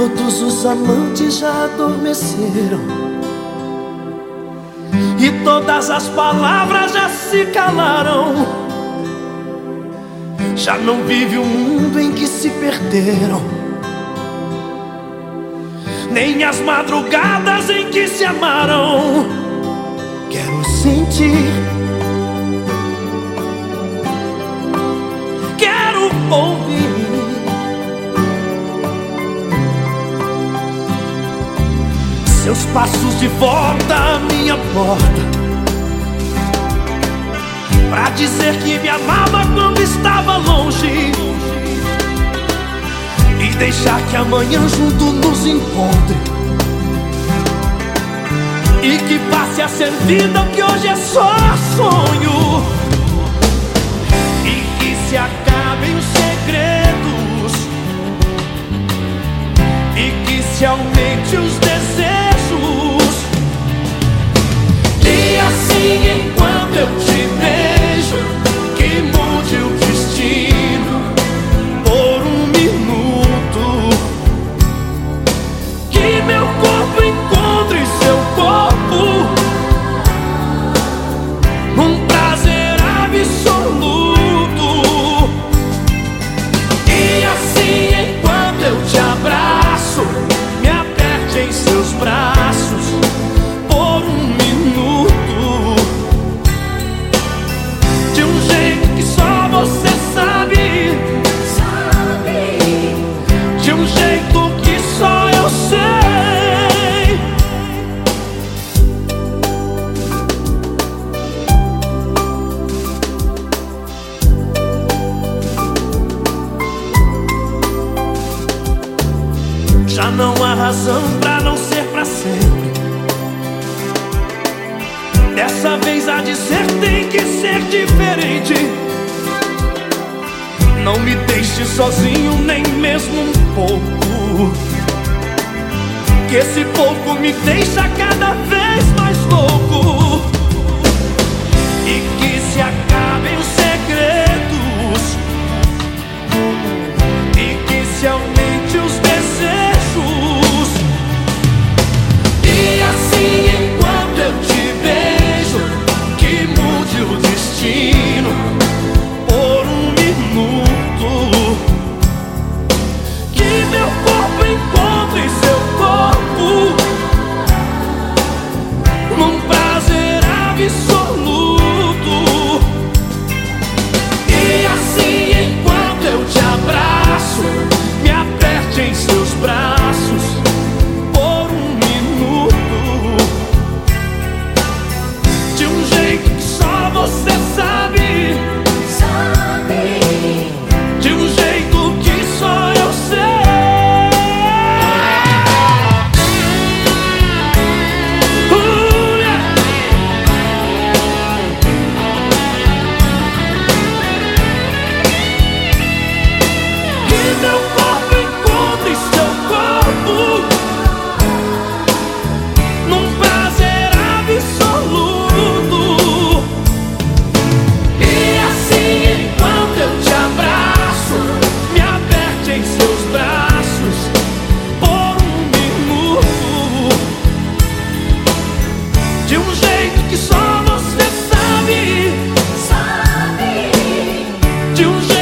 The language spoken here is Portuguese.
Todos os amantes já adormeceram. E todas as palavras já se calaram. Já não vive o mundo em que se perderam. Nem as madrugadas em que se amaram. Quero sentir. Seus passos de volta à minha porta. Pra dizer que me amava quando estava longe. E deixar que amanhã junto nos encontre. E que passe a ser vida que hoje é só sonho Não há razão pra não ser pra sempre. Dessa vez a dizer tem que ser diferente. Não me deixe sozinho nem mesmo um pouco. Que esse pouco me deixa cada vez mais louco. Mm-hmm.